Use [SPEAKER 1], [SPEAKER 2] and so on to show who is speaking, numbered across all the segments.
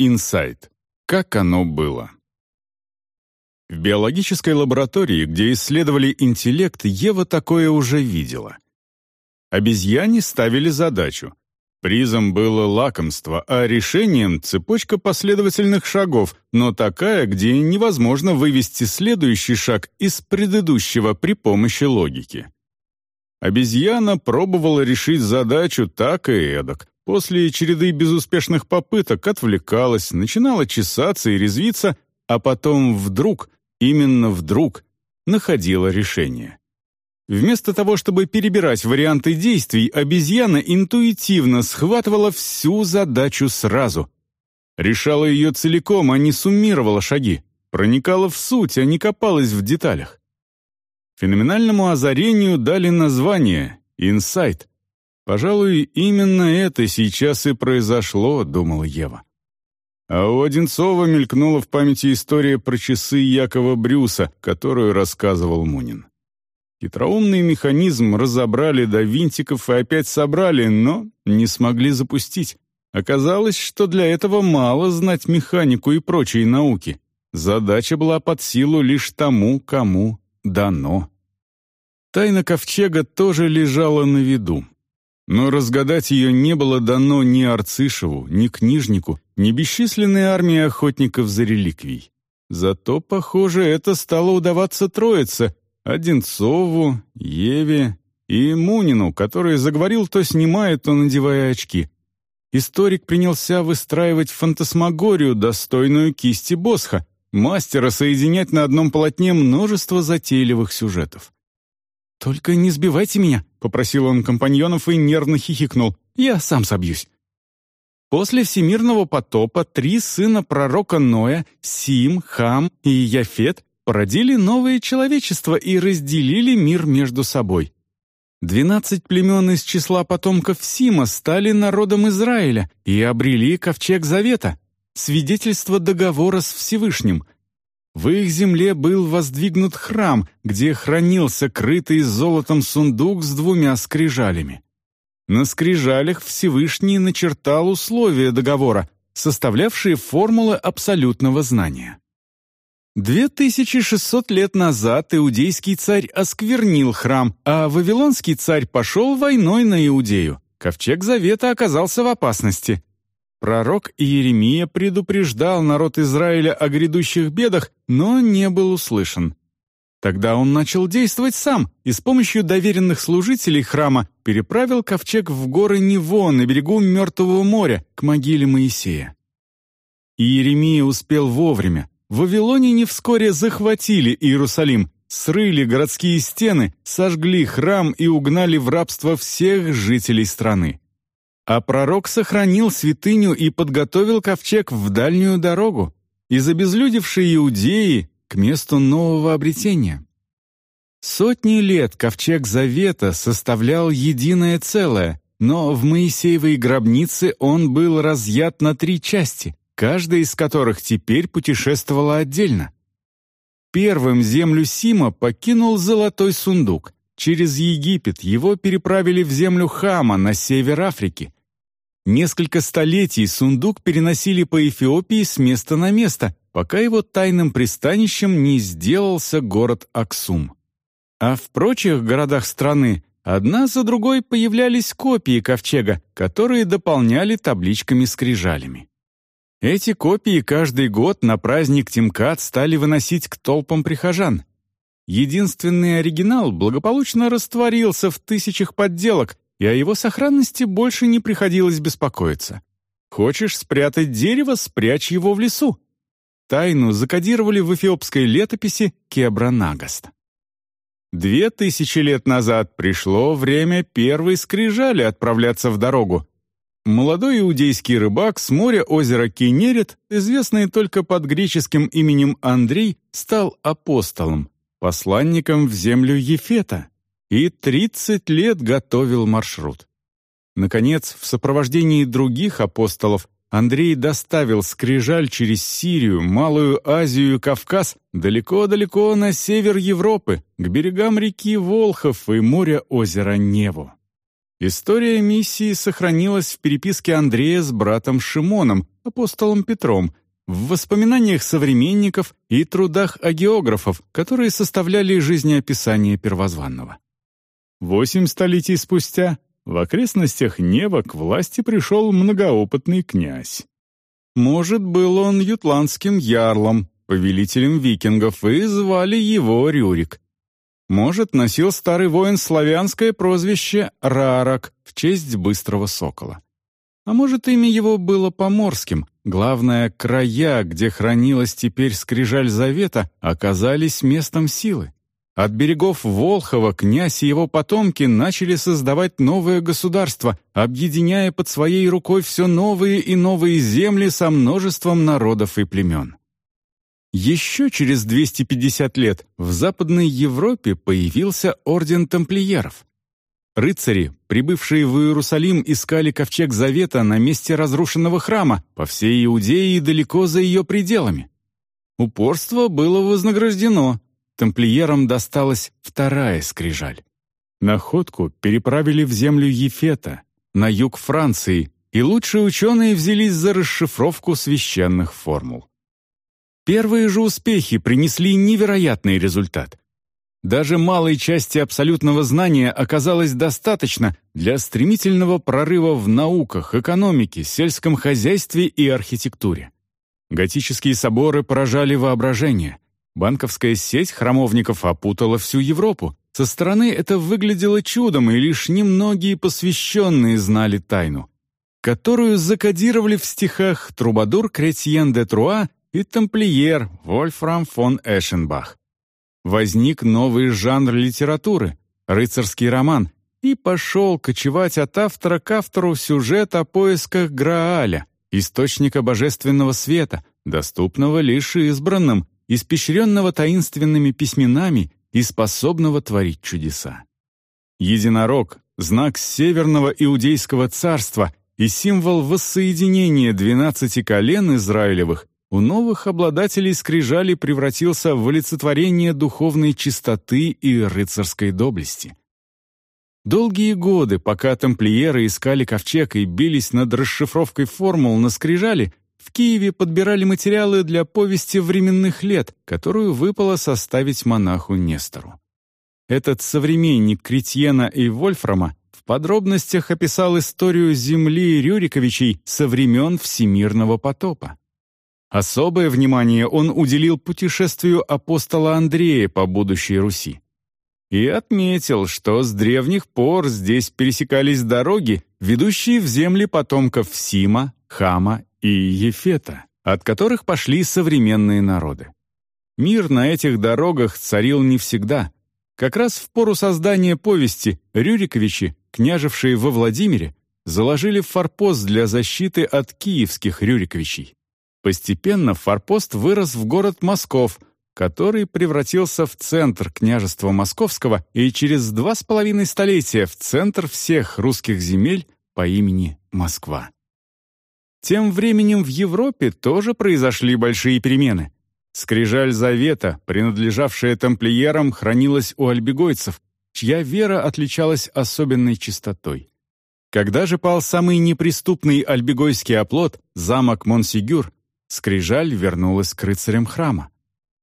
[SPEAKER 1] Инсайт. Как оно было. В биологической лаборатории, где исследовали интеллект, Ева такое уже видела. Обезьяне ставили задачу. Призом было лакомство, а решением — цепочка последовательных шагов, но такая, где невозможно вывести следующий шаг из предыдущего при помощи логики. Обезьяна пробовала решить задачу так и эдак. После череды безуспешных попыток отвлекалась, начинала чесаться и резвиться, а потом вдруг именно вдруг находила решение. Вместо того, чтобы перебирать варианты действий, обезьяна интуитивно схватывала всю задачу сразу. Решала ее целиком, а не суммировала шаги. Проникала в суть, а не копалась в деталях. Феноменальному озарению дали название «инсайт». Пожалуй, именно это сейчас и произошло, думала Ева. А у Одинцова мелькнула в памяти история про часы Якова Брюса, которую рассказывал Мунин. Хитроумный механизм разобрали до винтиков и опять собрали, но не смогли запустить. Оказалось, что для этого мало знать механику и прочие науки. Задача была под силу лишь тому, кому дано. Тайна ковчега тоже лежала на виду. Но разгадать ее не было дано ни Арцишеву, ни книжнику, ни бесчисленной армии охотников за реликвий. Зато, похоже, это стало удаваться троице — Одинцову, Еве и Мунину, который заговорил, то снимая, то надевая очки. Историк принялся выстраивать фантасмагорию, достойную кисти Босха, мастера соединять на одном полотне множество затейливых сюжетов. «Только не сбивайте меня», — попросил он компаньонов и нервно хихикнул. «Я сам собьюсь». После всемирного потопа три сына пророка Ноя, Сим, Хам и Яфет, породили новое человечество и разделили мир между собой. Двенадцать племен из числа потомков Сима стали народом Израиля и обрели ковчег Завета, свидетельство договора с Всевышним — в их земле был воздвигнут храм, где хранился крытый золотом сундук с двумя скрижалями. На скрижалях Всевышний начертал условия договора, составлявшие формулы абсолютного знания. 2600 лет назад иудейский царь осквернил храм, а вавилонский царь пошел войной на Иудею. Ковчег Завета оказался в опасности. Пророк Иеремия предупреждал народ Израиля о грядущих бедах, но не был услышан. Тогда он начал действовать сам и с помощью доверенных служителей храма переправил ковчег в горы Нево на берегу Мертвого моря к могиле Моисея. Иеремия успел вовремя. Вавилоняне вскоре захватили Иерусалим, срыли городские стены, сожгли храм и угнали в рабство всех жителей страны. А пророк сохранил святыню и подготовил ковчег в дальнюю дорогу, из обезлюдевшей Иудеи к месту нового обретения. Сотни лет ковчег Завета составлял единое целое, но в Моисеевой гробнице он был разъят на три части, каждая из которых теперь путешествовала отдельно. Первым землю Сима покинул золотой сундук. Через Египет его переправили в землю Хама на север Африки, Несколько столетий сундук переносили по Эфиопии с места на место, пока его тайным пристанищем не сделался город Аксум. А в прочих городах страны одна за другой появлялись копии ковчега, которые дополняли табличками-скрижалями. Эти копии каждый год на праздник Тимкат стали выносить к толпам прихожан. Единственный оригинал благополучно растворился в тысячах подделок, и о его сохранности больше не приходилось беспокоиться. Хочешь спрятать дерево, спрячь его в лесу. Тайну закодировали в эфиопской летописи Кебра-Нагаст. Две тысячи лет назад пришло время первой скрижали отправляться в дорогу. Молодой иудейский рыбак с моря озера Кенерет, известный только под греческим именем Андрей, стал апостолом, посланником в землю Ефета, и 30 лет готовил маршрут. Наконец, в сопровождении других апостолов Андрей доставил скрижаль через Сирию, Малую Азию и Кавказ далеко-далеко на север Европы, к берегам реки Волхов и моря озера Неву. История миссии сохранилась в переписке Андрея с братом Шимоном, апостолом Петром, в воспоминаниях современников и трудах агеографов, которые составляли жизнеописание первозванного. Восемь столетий спустя в окрестностях Нева к власти пришел многоопытный князь. Может, был он ютландским ярлом, повелителем викингов, и звали его Рюрик. Может, носил старый воин славянское прозвище Рарак в честь быстрого сокола. А может, имя его было поморским. Главное, края, где хранилась теперь скрижаль завета, оказались местом силы. От берегов Волхова князь и его потомки начали создавать новое государство, объединяя под своей рукой все новые и новые земли со множеством народов и племен. Еще через 250 лет в Западной Европе появился Орден Тамплиеров. Рыцари, прибывшие в Иерусалим, искали ковчег Завета на месте разрушенного храма по всей Иудее и далеко за ее пределами. Упорство было вознаграждено. Тамплиерам досталась вторая скрижаль. Находку переправили в землю Ефета, на юг Франции, и лучшие ученые взялись за расшифровку священных формул. Первые же успехи принесли невероятный результат. Даже малой части абсолютного знания оказалось достаточно для стремительного прорыва в науках, экономике, сельском хозяйстве и архитектуре. Готические соборы поражали воображение. Банковская сеть храмовников опутала всю Европу. Со стороны это выглядело чудом, и лишь немногие посвященные знали тайну, которую закодировали в стихах Трубадур Кретьен де Труа и тамплиер Вольфрам фон Эшенбах. Возник новый жанр литературы — рыцарский роман, и пошел кочевать от автора к автору сюжет о поисках Грааля, источника божественного света, доступного лишь избранным, испещренного таинственными письменами и способного творить чудеса. Единорог — знак Северного Иудейского царства и символ воссоединения двенадцати колен Израилевых у новых обладателей скрижали превратился в олицетворение духовной чистоты и рыцарской доблести. Долгие годы, пока тамплиеры искали ковчег и бились над расшифровкой формул на скрижали, в Киеве подбирали материалы для повести временных лет, которую выпало составить монаху Нестору. Этот современник Кретьена и Вольфрама в подробностях описал историю земли Рюриковичей со времен Всемирного потопа. Особое внимание он уделил путешествию апостола Андрея по будущей Руси. И отметил, что с древних пор здесь пересекались дороги, ведущие в земли потомков Сима, Хама и Ефета, от которых пошли современные народы. Мир на этих дорогах царил не всегда. Как раз в пору создания повести Рюриковичи, княжевшие во Владимире, заложили форпост для защиты от киевских Рюриковичей. Постепенно форпост вырос в город Москов, который превратился в центр княжества Московского и через два с половиной столетия в центр всех русских земель по имени Москва. Тем временем в Европе тоже произошли большие перемены. Скрижаль Завета, принадлежавшая тамплиерам, хранилась у альбегойцев, чья вера отличалась особенной чистотой. Когда же пал самый неприступный альбегойский оплот, замок Монсигюр, Скрижаль вернулась к рыцарям храма.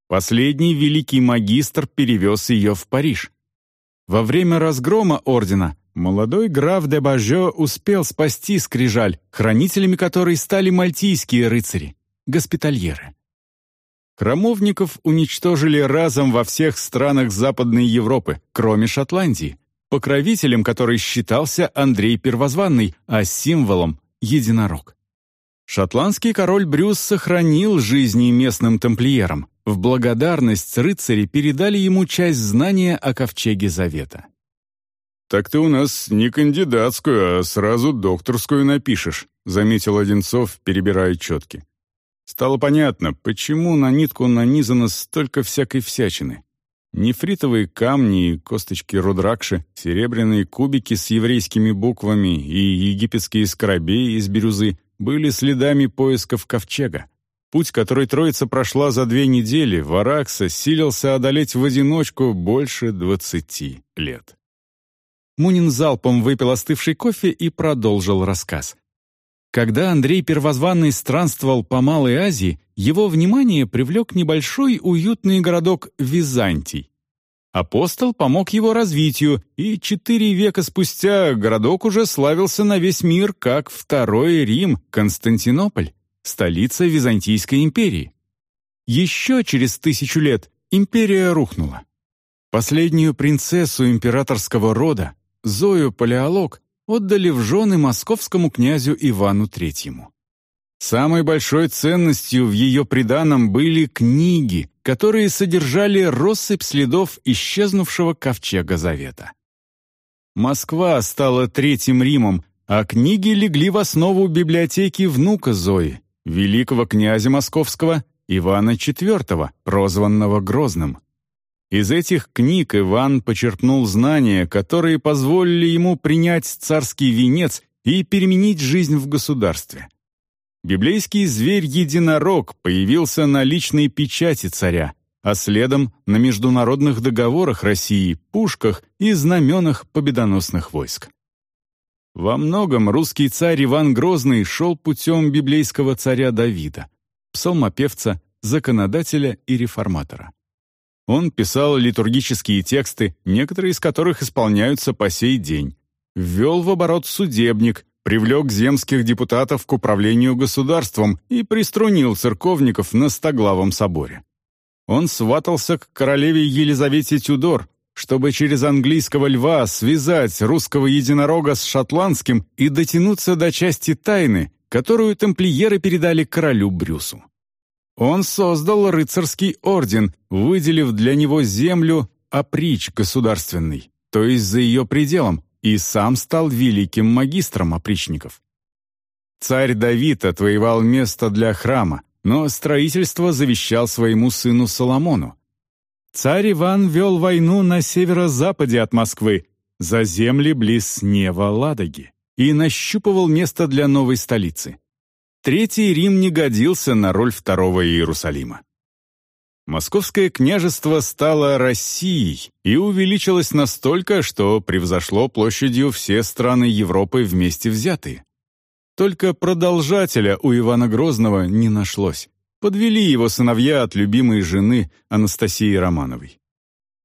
[SPEAKER 1] Последний великий магистр перевез ее в Париж. Во время разгрома ордена молодой граф де Бажо успел спасти скрижаль, хранителями которой стали мальтийские рыцари, госпитальеры. Храмовников уничтожили разом во всех странах Западной Европы, кроме Шотландии, покровителем которой считался Андрей Первозванный, а символом — единорог. Шотландский король Брюс сохранил жизни местным тамплиерам. В благодарность рыцари передали ему часть знания о ковчеге Завета.
[SPEAKER 2] «Так ты у нас не кандидатскую, а сразу докторскую напишешь», заметил Одинцов, перебирая четки. Стало понятно, почему на нитку нанизано столько всякой всячины. Нефритовые камни и косточки рудракши, серебряные кубики с еврейскими буквами и египетские скоробеи из бирюзы, были следами поисков ковчега. Путь, который Троица прошла за две недели, Варакса силился одолеть в одиночку больше двадцати лет.
[SPEAKER 1] Мунин залпом выпил остывший кофе и продолжил рассказ. Когда Андрей Первозванный странствовал по Малой Азии, его внимание привлек небольшой уютный городок Византий. Апостол помог его развитию, и четыре века спустя городок уже славился на весь мир как Второй Рим, Константинополь, столица Византийской империи. Еще через тысячу лет империя рухнула. Последнюю принцессу императорского рода, Зою Палеолог, отдали в жены московскому князю Ивану Третьему. Самой большой ценностью в ее приданом были книги, которые содержали россыпь следов исчезнувшего ковчега Завета. Москва стала Третьим Римом, а книги легли в основу библиотеки внука Зои, великого князя московского Ивана IV, прозванного Грозным. Из этих книг Иван почерпнул знания, которые позволили ему принять царский венец и переменить жизнь в государстве. Библейский зверь-единорог появился на личной печати царя, а следом на международных договорах России, пушках и знаменах победоносных войск. Во многом русский царь Иван Грозный шел путем библейского царя Давида, псалмопевца, законодателя и реформатора. Он писал литургические тексты, некоторые из которых исполняются по сей день, ввел в оборот судебник, привлек земских депутатов к управлению государством и приструнил церковников на Стоглавом соборе. Он сватался к королеве Елизавете Тюдор, чтобы через английского льва связать русского единорога с шотландским и дотянуться до части тайны, которую тамплиеры передали королю Брюсу. Он создал рыцарский орден, выделив для него землю оприч государственный, то есть за ее пределом, и сам стал великим магистром опричников. Царь Давид отвоевал место для храма, но строительство завещал своему сыну Соломону. Царь Иван вел войну на северо-западе от Москвы, за земли близ Нева Ладоги, и нащупывал место для новой столицы. Третий Рим не годился на роль второго Иерусалима. Московское княжество стало Россией и увеличилось настолько, что превзошло площадью все страны Европы вместе взятые. Только продолжателя у Ивана Грозного не нашлось. Подвели его сыновья от любимой жены Анастасии Романовой.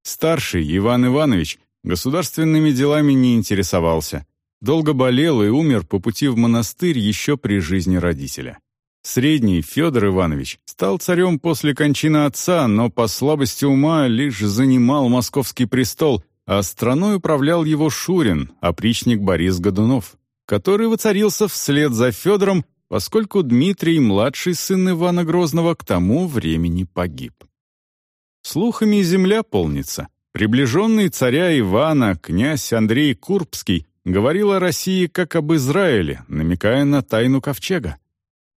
[SPEAKER 1] Старший Иван Иванович государственными делами не интересовался, долго болел и умер по пути в монастырь еще при жизни родителя. Средний, Федор Иванович, стал царем после кончины отца, но по слабости ума лишь занимал московский престол, а страной управлял его Шурин, опричник Борис Годунов, который воцарился вслед за Федором, поскольку Дмитрий, младший сын Ивана Грозного, к тому времени погиб. Слухами земля полнится. Приближенный царя Ивана, князь Андрей Курбский, говорил о России как об Израиле, намекая на тайну ковчега.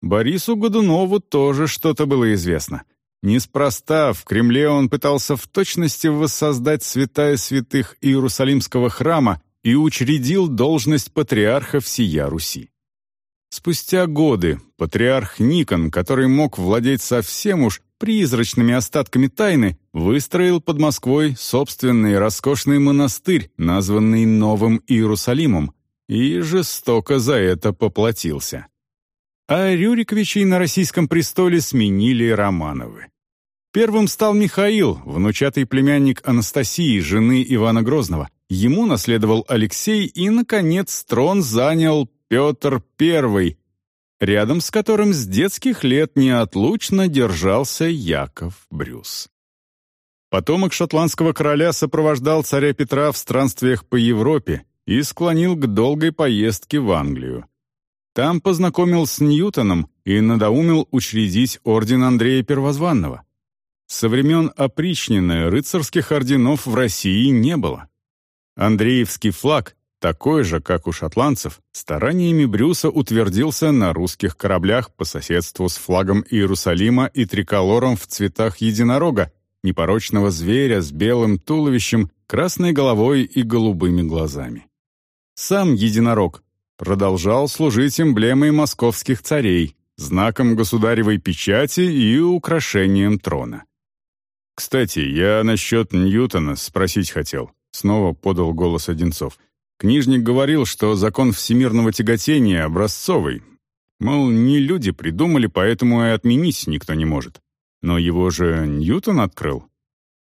[SPEAKER 1] Борису Годунову тоже что-то было известно. Неспроста в Кремле он пытался в точности воссоздать святая святых Иерусалимского храма и учредил должность патриарха всея Руси. Спустя годы патриарх Никон, который мог владеть совсем уж призрачными остатками тайны, выстроил под Москвой собственный роскошный монастырь, названный Новым Иерусалимом, и жестоко за это поплатился а Рюриковичей на российском престоле сменили Романовы. Первым стал Михаил, внучатый племянник Анастасии, жены Ивана Грозного. Ему наследовал Алексей, и, наконец, трон занял Петр I, рядом с которым с детских лет неотлучно держался Яков Брюс. Потомок шотландского короля сопровождал царя Петра в странствиях по Европе и склонил к долгой поездке в Англию. Там познакомил с Ньютоном и надоумил учредить орден Андрея Первозванного. Со времен опричнины рыцарских орденов в России не было. Андреевский флаг, такой же, как у шотландцев, стараниями Брюса утвердился на русских кораблях по соседству с флагом Иерусалима и триколором в цветах единорога, непорочного зверя с белым туловищем, красной головой и голубыми глазами. Сам единорог продолжал служить эмблемой московских царей, знаком государевой печати и украшением трона. «Кстати, я насчет Ньютона спросить хотел», — снова подал голос Одинцов. Книжник говорил, что закон всемирного тяготения образцовый. Мол, не люди придумали, поэтому и отменить никто не может. Но его же Ньютон открыл.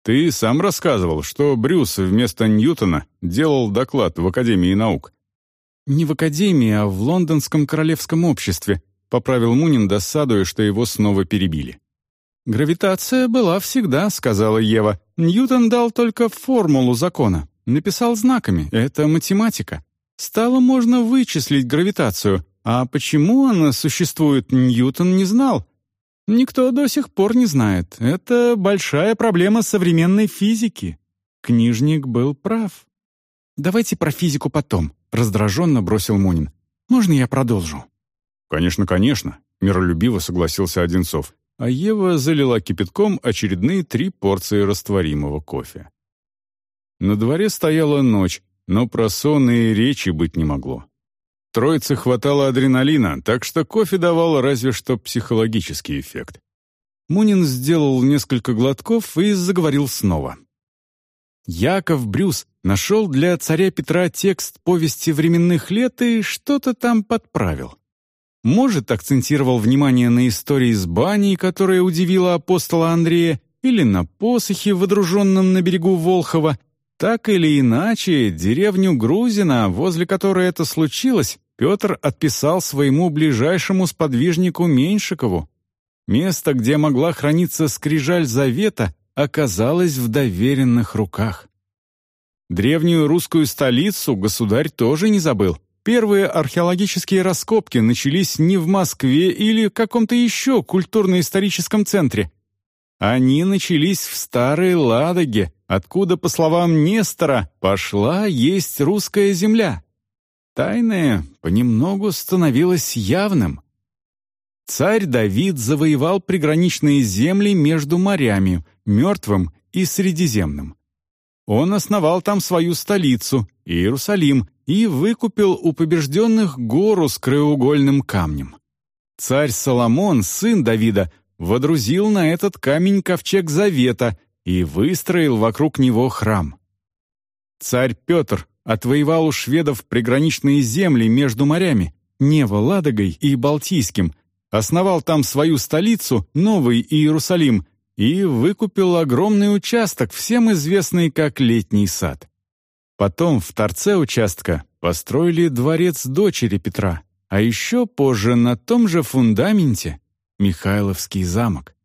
[SPEAKER 1] Ты сам рассказывал, что Брюс вместо Ньютона делал доклад в Академии наук.
[SPEAKER 2] «Не в Академии, а в Лондонском королевском обществе», — поправил Мунин, досадуя, что его снова перебили. «Гравитация была всегда», — сказала Ева. «Ньютон дал только формулу закона, написал знаками. Это математика. Стало можно вычислить гравитацию, а почему она существует, Ньютон не знал. Никто до сих пор не знает. Это большая проблема современной физики. Книжник был прав. «Давайте про физику потом», — раздраженно бросил Мунин. «Можно я продолжу?»
[SPEAKER 1] «Конечно, конечно», — миролюбиво согласился Одинцов а Ева залила кипятком очередные три порции растворимого кофе. На дворе стояла ночь, но про сон и речи быть не могло. Троице хватало адреналина, так что кофе давал разве что психологический эффект. Мунин сделал несколько глотков и заговорил снова.
[SPEAKER 2] Яков Брюс нашел для царя Петра текст повести временных лет и что-то там подправил. Может, акцентировал внимание на истории с баней, которая удивила апостола Андрея, или на посохе, водруженном на берегу Волхова. Так или иначе, деревню Грузина, возле которой это случилось, Петр отписал своему ближайшему сподвижнику Меньшикову. Место, где могла храниться скрижаль завета, оказалось в доверенных руках. Древнюю русскую столицу государь тоже не забыл — Первые археологические раскопки начались не в Москве или каком-то еще культурно-историческом центре. Они начались в Старой Ладоге, откуда, по словам Нестора, пошла есть русская земля. Тайное понемногу становилось явным. Царь Давид завоевал приграничные земли между морями, Мертвым и Средиземным. Он основал там свою столицу, Иерусалим, и выкупил у побежденных гору с краеугольным камнем. Царь Соломон, сын Давида, водрузил на этот камень ковчег завета и выстроил вокруг него храм. Царь Петр отвоевал у шведов приграничные земли между морями, Нево, Ладогой и Балтийским, основал там свою столицу, Новый Иерусалим, и выкупил огромный участок, всем известный как Летний сад. Потом в торце участка построили дворец дочери Петра, а еще позже на том же фундаменте Михайловский замок.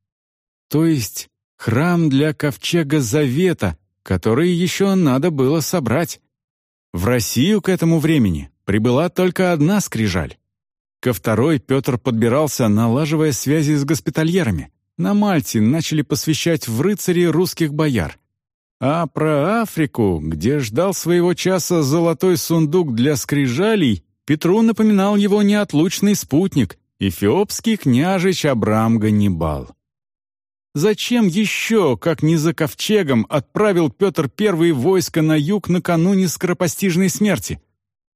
[SPEAKER 2] То есть храм для ковчега Завета, который еще надо было собрать. В Россию к этому времени прибыла только одна скрижаль. Ко второй Петр подбирался, налаживая связи с госпитальерами. На Мальте начали посвящать в рыцари русских бояр. А про Африку, где ждал своего часа золотой сундук для скрижалей, Петру напоминал его неотлучный спутник, эфиопский княжич Абрам Ганнибал. Зачем еще, как не за ковчегом, отправил Петр I войско на юг накануне скоропостижной смерти?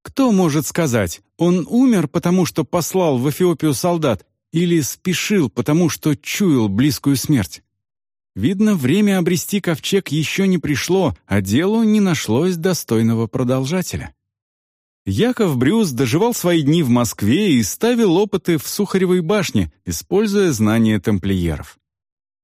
[SPEAKER 2] Кто может сказать, он умер, потому что послал в Эфиопию солдат, или спешил, потому что чуял близкую смерть? Видно, время обрести ковчег еще не пришло, а делу не нашлось достойного продолжателя. Яков Брюс доживал свои дни в Москве и ставил опыты в Сухаревой башне, используя знания тамплиеров.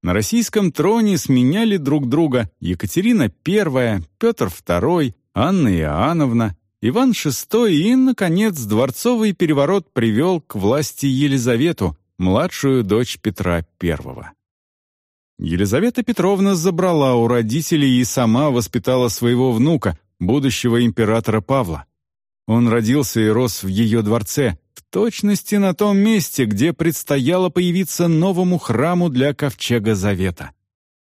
[SPEAKER 2] На российском троне сменяли друг друга Екатерина I, Петр II, Анна Иоанновна, Иван VI и, наконец, дворцовый переворот привел к власти Елизавету, младшую дочь Петра I. Елизавета Петровна забрала у родителей и сама воспитала своего внука, будущего императора Павла. Он родился и рос в ее дворце, в точности на том месте, где предстояло появиться новому храму для Ковчега Завета.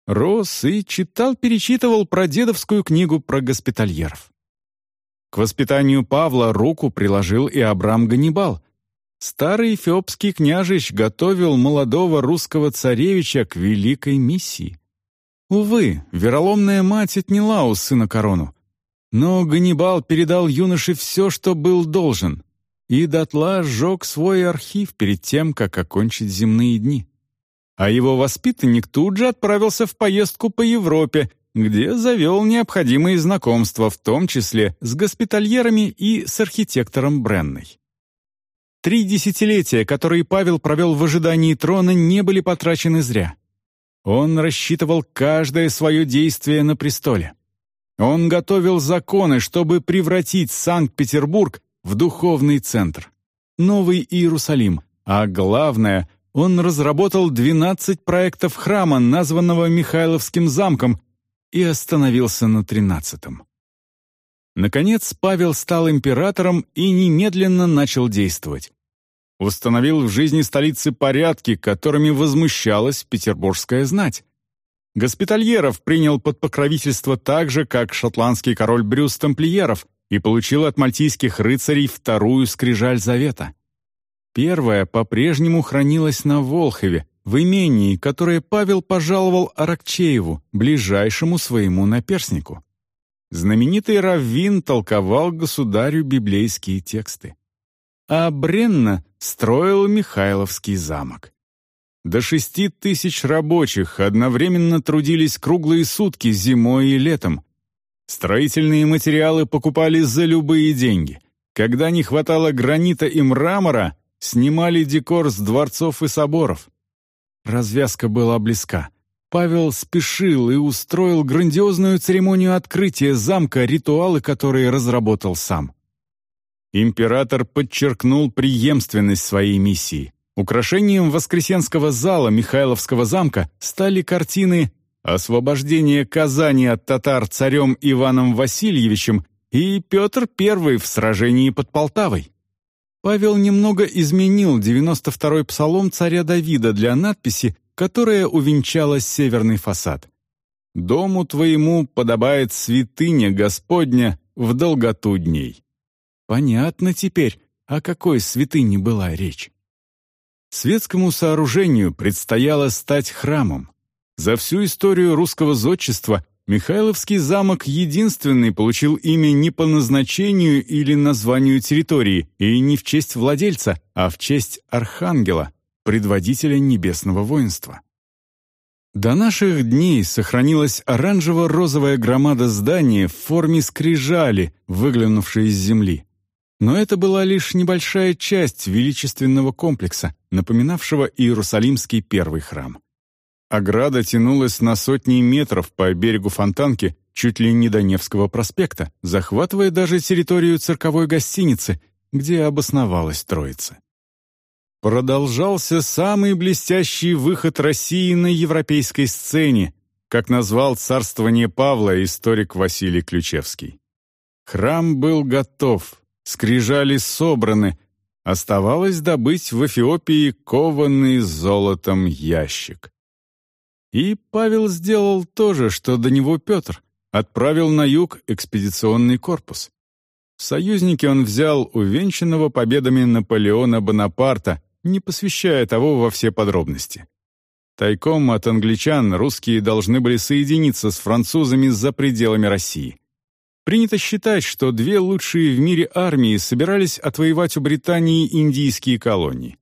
[SPEAKER 2] Рос и читал-перечитывал про дедовскую книгу про госпитальеров. К воспитанию Павла руку приложил и Абрам Ганнибал, Старый эфиопский княжич готовил молодого русского царевича к великой миссии. Увы, вероломная мать отняла у сына корону. Но Ганнибал передал юноше все, что был должен, и дотла сжег свой архив перед тем, как окончить земные дни. А его воспитанник тут же отправился в поездку по Европе,
[SPEAKER 1] где завел необходимые знакомства, в том числе с госпитальерами и с архитектором Бренной. Три десятилетия, которые Павел провел в ожидании трона, не были потрачены зря. Он рассчитывал каждое свое действие на престоле. Он готовил законы, чтобы превратить Санкт-Петербург в духовный центр, Новый Иерусалим, а главное, он разработал 12 проектов храма, названного Михайловским замком, и остановился на 13-м. Наконец Павел стал императором и немедленно начал действовать. Установил в жизни столицы порядки, которыми возмущалась петербургская знать. Госпитальеров принял под покровительство так же, как шотландский король Брюс Тамплиеров, и получил от мальтийских рыцарей вторую скрижаль завета. Первая по-прежнему хранилась на Волхове, в имении, которое Павел пожаловал Аракчееву, ближайшему своему наперснику. Знаменитый Раввин толковал государю библейские тексты. А Бренна строил Михайловский замок. До шести тысяч рабочих одновременно трудились круглые сутки зимой и летом. Строительные материалы покупали за любые деньги. Когда не хватало гранита и мрамора, снимали декор с дворцов и соборов. Развязка была близка. Павел спешил и устроил грандиозную церемонию открытия замка, ритуалы которые разработал сам. Император подчеркнул преемственность своей миссии. Украшением Воскресенского зала Михайловского замка стали картины «Освобождение Казани от татар царем Иваном Васильевичем» и «Петр I в сражении под Полтавой». Павел немного изменил 92-й псалом царя Давида для надписи, которая увенчала северный фасад. «Дому твоему подобает святыня Господня в долготу дней». Понятно теперь, о какой святыне была речь. Светскому сооружению предстояло стать храмом. За всю историю русского зодчества Михайловский замок единственный получил имя не по назначению или названию территории и не в честь владельца, а в честь архангела, предводителя небесного воинства. До наших дней сохранилась оранжево-розовая громада здания в форме скрижали, выглянувшей из земли. Но это была лишь небольшая часть величественного комплекса, напоминавшего Иерусалимский первый храм. Ограда тянулась на сотни метров по берегу Фонтанки, чуть ли не до Невского проспекта, захватывая даже территорию цирковой гостиницы, где обосновалась Троица. Продолжался самый блестящий выход России на европейской сцене, как назвал царствование Павла историк Василий Ключевский. Храм был готов, скрижали собраны, оставалось добыть в Эфиопии кованный золотом ящик. И Павел сделал то же, что до него Петр, отправил на юг экспедиционный корпус. В союзники он взял увенчанного победами Наполеона Бонапарта, не посвящая того во все подробности. Тайком от англичан русские должны были соединиться с французами за пределами России. Принято считать, что две лучшие в мире армии собирались отвоевать у Британии индийские колонии.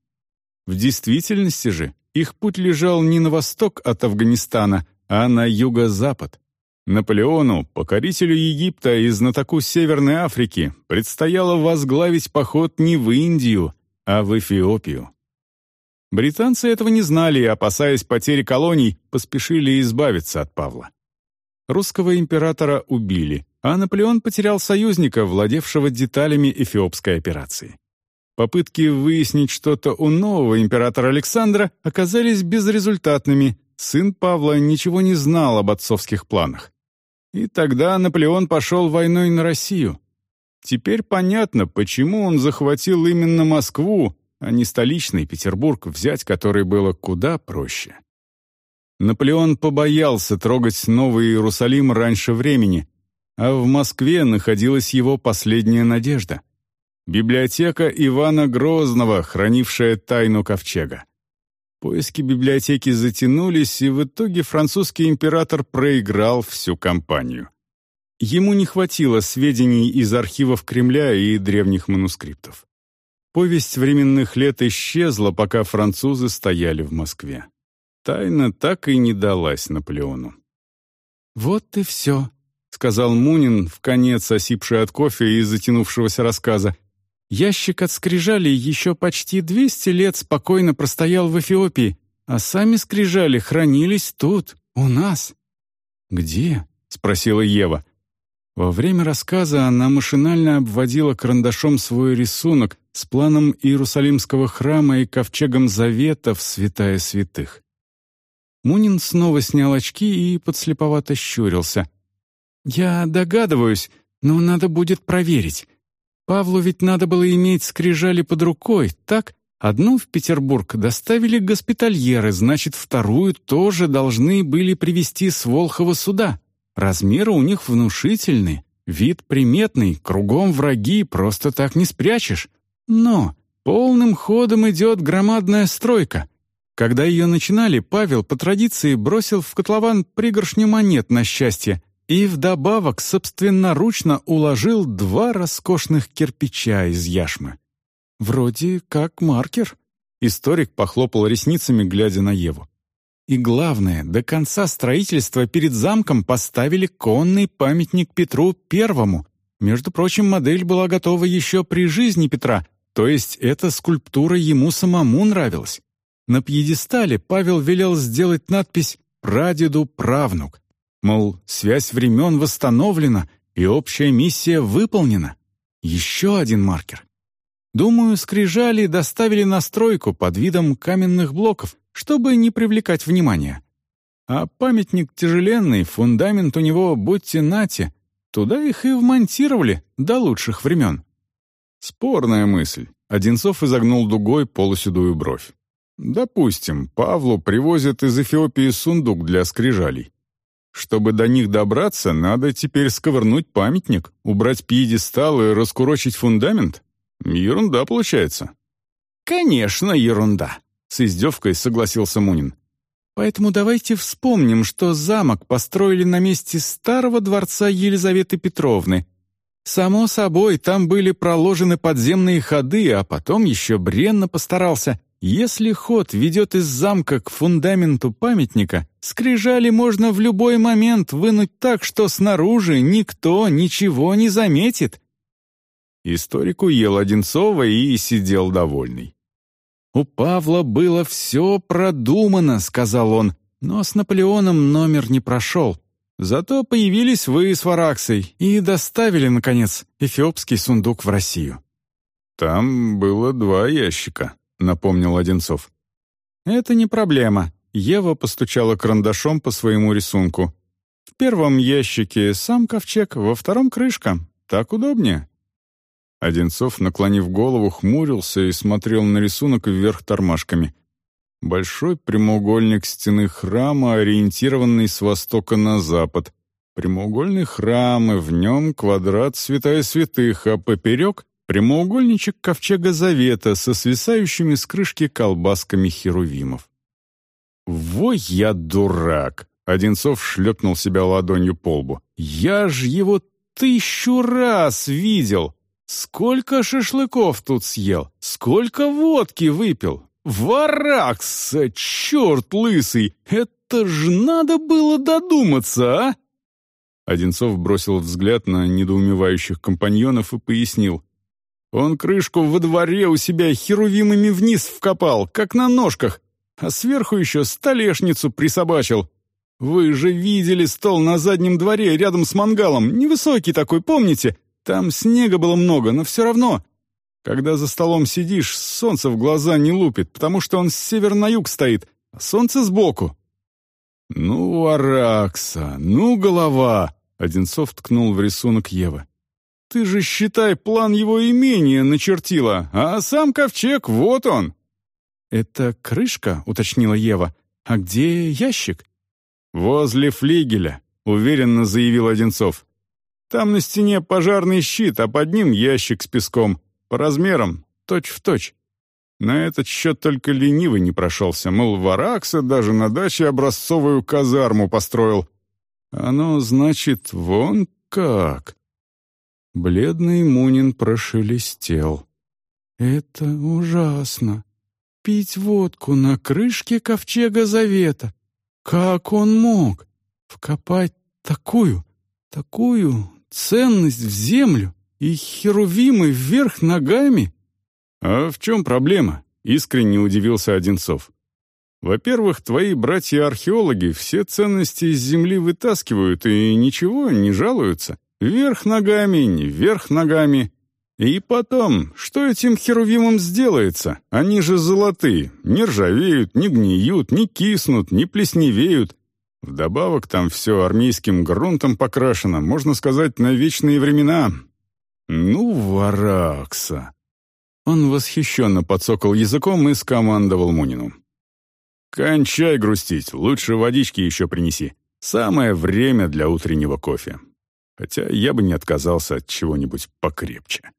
[SPEAKER 1] В действительности же их путь лежал не на восток от Афганистана, а на юго-запад. Наполеону, покорителю Египта и знатоку Северной Африки, предстояло возглавить поход не в Индию, а в Эфиопию. Британцы этого не знали и, опасаясь потери колоний, поспешили избавиться от Павла. Русского императора убили, а Наполеон потерял союзника, владевшего деталями эфиопской операции. Попытки выяснить что-то у нового императора Александра оказались безрезультатными, сын Павла ничего не знал об отцовских планах. И тогда Наполеон пошел войной на Россию. Теперь понятно, почему он захватил именно Москву, а не столичный Петербург, взять который было куда проще. Наполеон побоялся трогать Новый Иерусалим раньше времени, а в Москве находилась его последняя надежда — библиотека Ивана Грозного, хранившая тайну ковчега. Поиски библиотеки затянулись, и в итоге французский император проиграл всю кампанию. Ему не хватило сведений из архивов Кремля и древних манускриптов. Повесть временных лет исчезла, пока французы стояли в Москве. Тайна так и не далась Наполеону. «Вот и все», — сказал Мунин, в конец осипший от кофе и затянувшегося рассказа. «Ящик от скрижали еще почти двести лет спокойно простоял в Эфиопии, а сами скрижали хранились тут, у нас». «Где?» — спросила Ева. Во время рассказа она машинально обводила карандашом свой рисунок с планом Иерусалимского храма и ковчегом Завета в святая святых. Мунин снова снял очки и подслеповато щурился. «Я догадываюсь, но надо будет проверить. Павлу ведь надо было иметь скрижали под рукой, так? Одну в Петербург доставили госпитальеры, значит, вторую тоже должны были привезти с Волхова суда. Размеры у них внушительны, вид приметный, кругом враги, просто так не спрячешь. Но полным ходом идет громадная стройка. Когда ее начинали, Павел по традиции бросил в котлован пригоршню монет на счастье и вдобавок собственноручно уложил два роскошных кирпича из яшмы. Вроде как маркер. Историк похлопал ресницами, глядя на Еву. И главное, до конца строительства перед замком поставили конный памятник Петру Первому. Между прочим, модель была готова еще при жизни Петра, то есть эта скульптура ему самому нравилась. На пьедестале Павел велел сделать надпись «Прадеду правнук». Мол, связь времен восстановлена и общая миссия выполнена. Еще один маркер. Думаю, скрижали доставили на стройку под видом каменных блоков, чтобы не привлекать внимания. А памятник тяжеленный, фундамент у него будьте нате, туда их и вмонтировали до лучших времен.
[SPEAKER 2] Спорная мысль. Одинцов изогнул дугой полуседую бровь. Допустим, Павлу привозят из Эфиопии сундук для скрижалей. Чтобы до них добраться, надо теперь сковырнуть памятник, убрать пьедестал и раскурочить фундамент? Ерунда получается.
[SPEAKER 1] Конечно, ерунда. С издевкой согласился Мунин. Поэтому давайте вспомним, что замок построили на месте старого дворца Елизаветы Петровны. Само собой, там были проложены подземные ходы, а потом еще Бренно постарался. Если ход ведет из замка к фундаменту памятника, скрижали можно в любой момент вынуть так, что снаружи никто ничего не заметит.
[SPEAKER 2] Историк уел Одинцова и сидел довольный.
[SPEAKER 1] «У Павла было все продумано», — сказал он, «но с Наполеоном номер не прошел. Зато появились вы с Вараксой и доставили, наконец, эфиопский сундук в Россию».
[SPEAKER 2] «Там было два ящика», — напомнил Одинцов.
[SPEAKER 1] «Это не проблема», — Ева постучала карандашом по своему рисунку. «В первом ящике сам ковчег, во втором — крышка. Так удобнее».
[SPEAKER 2] Одинцов, наклонив голову, хмурился и смотрел на рисунок вверх тормашками. Большой прямоугольник стены храма, ориентированный с востока на запад. Прямоугольный храм, и в нем квадрат святая святых, а поперек — прямоугольничек ковчега Завета со свисающими с крышки колбасками херувимов.
[SPEAKER 1] «Во я дурак!» — Одинцов шлепнул себя ладонью по лбу. «Я ж его тысячу раз видел!» Сколько шашлыков тут съел, сколько водки выпил. Варакса, черт лысый, это ж надо было додуматься, а?
[SPEAKER 2] Одинцов бросил взгляд на недоумевающих компаньонов и пояснил. Он крышку во дворе у себя херувимами вниз вкопал, как на ножках, а сверху еще столешницу присобачил. Вы же видели стол на заднем дворе рядом с мангалом, невысокий такой, помните? Там снега было много, но все равно. Когда за столом сидишь, солнце в глаза не лупит, потому что он с севера на юг стоит, а солнце сбоку. «Ну, Аракса, ну, голова!» — Одинцов ткнул в рисунок Евы. «Ты же, считай, план его имения начертила, а сам ковчег, вот он!»
[SPEAKER 1] «Это крышка?» — уточнила Ева. «А где ящик?»
[SPEAKER 2] «Возле флигеля», — уверенно заявил Одинцов. Там на стене пожарный щит, а под ним ящик с песком. По размерам, точь в точь. На этот счет только ленивый не прошелся. Мол, Варакса даже на даче образцовую казарму построил. Оно, значит, вон как. Бледный Мунин прошелестел.
[SPEAKER 1] «Это ужасно. Пить водку на крышке ковчега завета. Как он мог? Вкопать
[SPEAKER 3] Такую, такую ценность в землю и херувимы вверх ногами?
[SPEAKER 1] А в чем проблема? Искренне удивился Одинцов. Во-первых, твои братья-археологи все ценности из земли вытаскивают и ничего, не жалуются. Вверх ногами, не вверх ногами. И потом, что этим херувимам сделается? Они же золотые, не ржавеют, не гниют, не киснут, не плесневеют. Вдобавок там все армейским грунтом покрашено, можно сказать, на вечные времена. Ну, варакса. Он восхищенно подсокал языком и скомандовал Мунину. «Кончай грустить, лучше водички еще принеси. Самое время для утреннего кофе. Хотя я бы не отказался от чего-нибудь покрепче».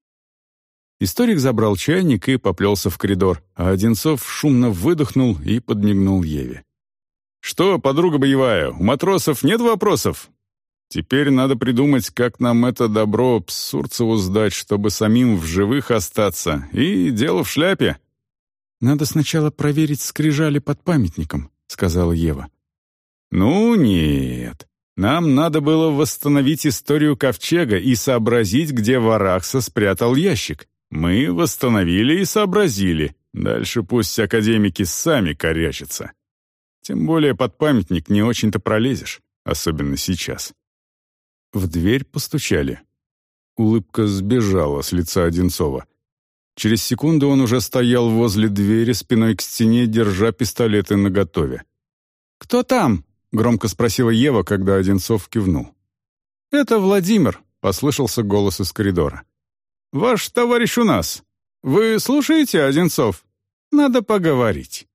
[SPEAKER 1] Историк забрал чайник и поплелся в коридор, а Одинцов шумно выдохнул и подмигнул Еве. «Что, подруга боевая, у матросов нет вопросов? Теперь надо придумать, как нам это добро Псурцеву сдать, чтобы самим в живых остаться, и дело в шляпе».
[SPEAKER 3] «Надо сначала проверить скрижали под памятником», — сказала Ева.
[SPEAKER 1] «Ну нет. Нам надо было восстановить историю Ковчега и сообразить, где Варакса спрятал ящик. Мы восстановили и сообразили. Дальше пусть академики сами корячатся. Тем более под памятник не очень-то пролезешь, особенно сейчас. В дверь постучали. Улыбка сбежала с лица Одинцова. Через секунду он уже стоял возле двери спиной к стене, держа пистолеты наготове.
[SPEAKER 3] «Кто там?» — громко спросила Ева, когда Одинцов кивнул.
[SPEAKER 1] «Это Владимир», — послышался голос из коридора. «Ваш товарищ у нас. Вы слушаете, Одинцов? Надо поговорить».